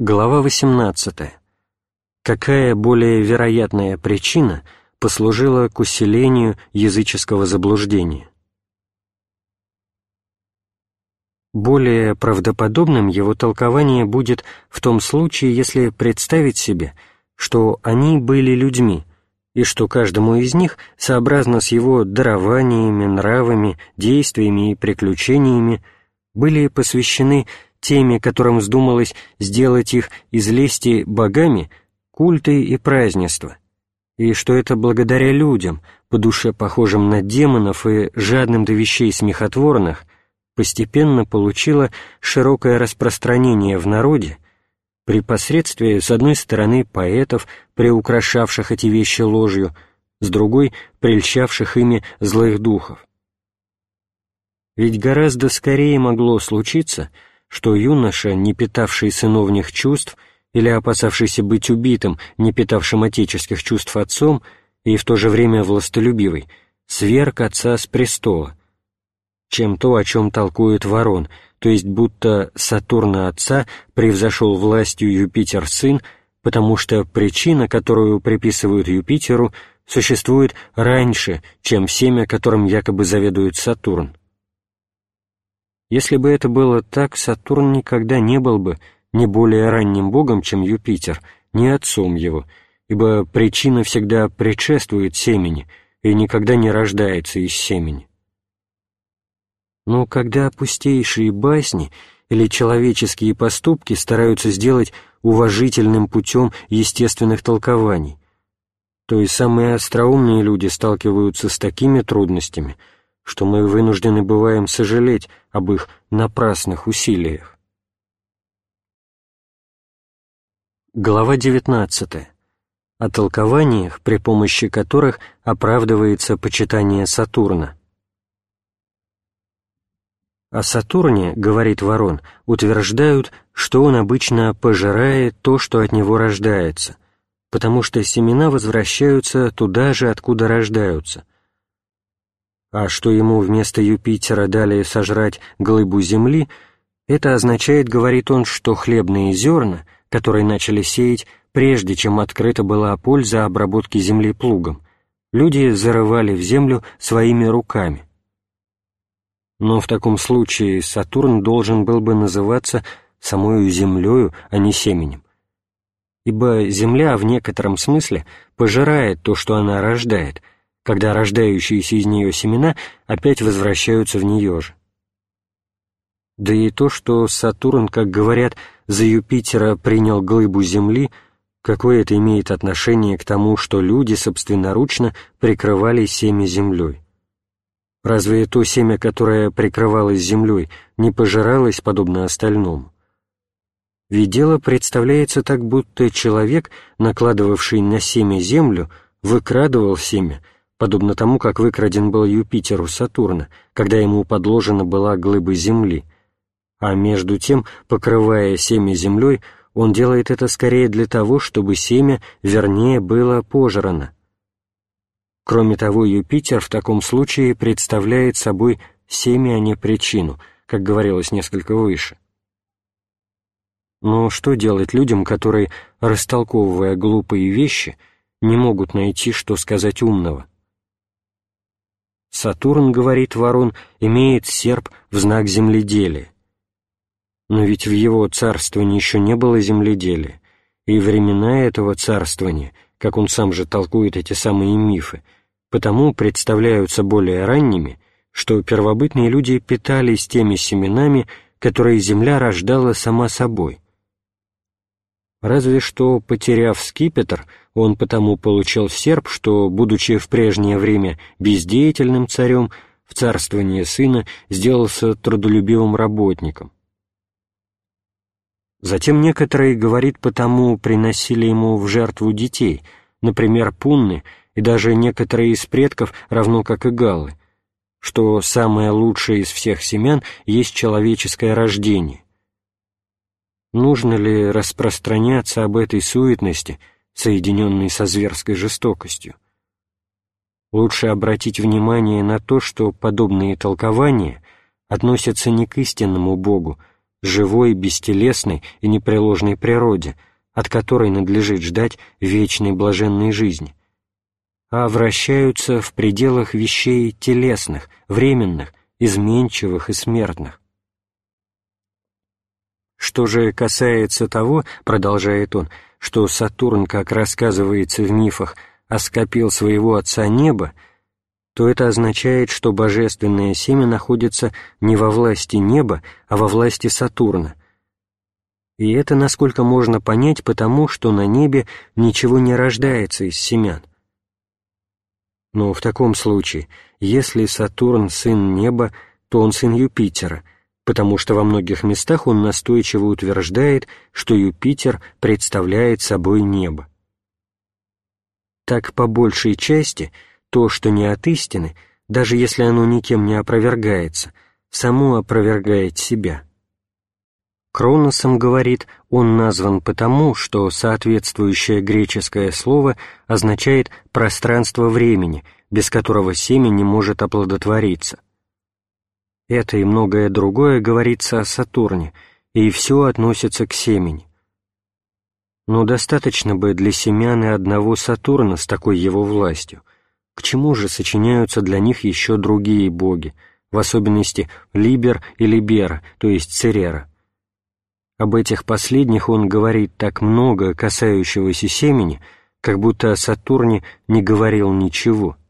Глава 18. Какая более вероятная причина послужила к усилению языческого заблуждения? Более правдоподобным его толкование будет в том случае, если представить себе, что они были людьми, и что каждому из них, сообразно с его дарованиями, нравами, действиями и приключениями, были посвящены теми, которым вздумалось сделать их из лести богами, культы и празднества, и что это благодаря людям, по душе похожим на демонов и жадным до вещей смехотворных, постепенно получило широкое распространение в народе при посредстве, с одной стороны, поэтов, приукрашавших эти вещи ложью, с другой — прельщавших ими злых духов. Ведь гораздо скорее могло случиться — что юноша, не питавший сыновних чувств или опасавшийся быть убитым, не питавшим отеческих чувств отцом и в то же время властолюбивый, сверг отца с престола, чем то, о чем толкует ворон, то есть будто Сатурна отца превзошел властью Юпитер сын, потому что причина, которую приписывают Юпитеру, существует раньше, чем семя, которым якобы заведует Сатурн. Если бы это было так, Сатурн никогда не был бы ни более ранним богом, чем Юпитер, ни отцом его, ибо причина всегда предшествует семени и никогда не рождается из семени. Но когда пустейшие басни или человеческие поступки стараются сделать уважительным путем естественных толкований, то и самые остроумные люди сталкиваются с такими трудностями — что мы вынуждены бываем сожалеть об их напрасных усилиях. Глава 19. О толкованиях, при помощи которых оправдывается почитание Сатурна. О Сатурне, говорит Ворон, утверждают, что он обычно пожирает то, что от него рождается, потому что семена возвращаются туда же, откуда рождаются – а что ему вместо Юпитера дали сожрать глыбу земли, это означает, говорит он, что хлебные зерна, которые начали сеять, прежде чем открыта была польза обработки земли плугом, люди зарывали в землю своими руками. Но в таком случае Сатурн должен был бы называться самою землею, а не семенем. Ибо земля в некотором смысле пожирает то, что она рождает — когда рождающиеся из нее семена опять возвращаются в нее же. Да и то, что Сатурн, как говорят, за Юпитера принял глыбу Земли, какое это имеет отношение к тому, что люди собственноручно прикрывали семя землей? Разве то семя, которое прикрывалось землей, не пожиралось, подобно остальному? Ведь дело представляется так, будто человек, накладывавший на семя землю, выкрадывал семя — подобно тому, как выкраден был Юпитер у Сатурна, когда ему подложена была глыба Земли, а между тем, покрывая семя землей, он делает это скорее для того, чтобы семя вернее было пожрано. Кроме того, Юпитер в таком случае представляет собой семя, а не причину, как говорилось несколько выше. Но что делать людям, которые, растолковывая глупые вещи, не могут найти, что сказать умного? Сатурн, говорит Ворон, имеет серп в знак земледелия. Но ведь в его царствовании еще не было земледелия, и времена этого царствования, как он сам же толкует эти самые мифы, потому представляются более ранними, что первобытные люди питались теми семенами, которые земля рождала сама собой. Разве что, потеряв скипетр, он потому получил серп, что, будучи в прежнее время бездеятельным царем, в царствовании сына сделался трудолюбивым работником. Затем некоторые, говорит, потому приносили ему в жертву детей, например, пунны и даже некоторые из предков, равно как и галлы, что самое лучшее из всех семян есть человеческое рождение. Нужно ли распространяться об этой суетности – соединенный со зверской жестокостью. Лучше обратить внимание на то, что подобные толкования относятся не к истинному Богу, живой, бестелесной и непреложной природе, от которой надлежит ждать вечной блаженной жизни, а вращаются в пределах вещей телесных, временных, изменчивых и смертных. Что же касается того, продолжает он, что Сатурн, как рассказывается в мифах, оскопил своего отца неба, то это означает, что божественное семя находится не во власти неба, а во власти Сатурна. И это, насколько можно понять, потому что на небе ничего не рождается из семян. Но в таком случае, если Сатурн — сын неба, то он сын Юпитера, потому что во многих местах он настойчиво утверждает, что Юпитер представляет собой небо. Так, по большей части — то, что не от истины, даже если оно никем не опровергается, само опровергает себя. Кроносом говорит, он назван потому, что соответствующее греческое слово означает «пространство времени», без которого семя не может оплодотвориться. Это и многое другое говорится о Сатурне, и все относится к семени. Но достаточно бы для семян и одного Сатурна с такой его властью — к чему же сочиняются для них еще другие боги, в особенности Либер и Либера, то есть Церера? Об этих последних он говорит так много, касающегося семени, как будто о Сатурне не говорил ничего –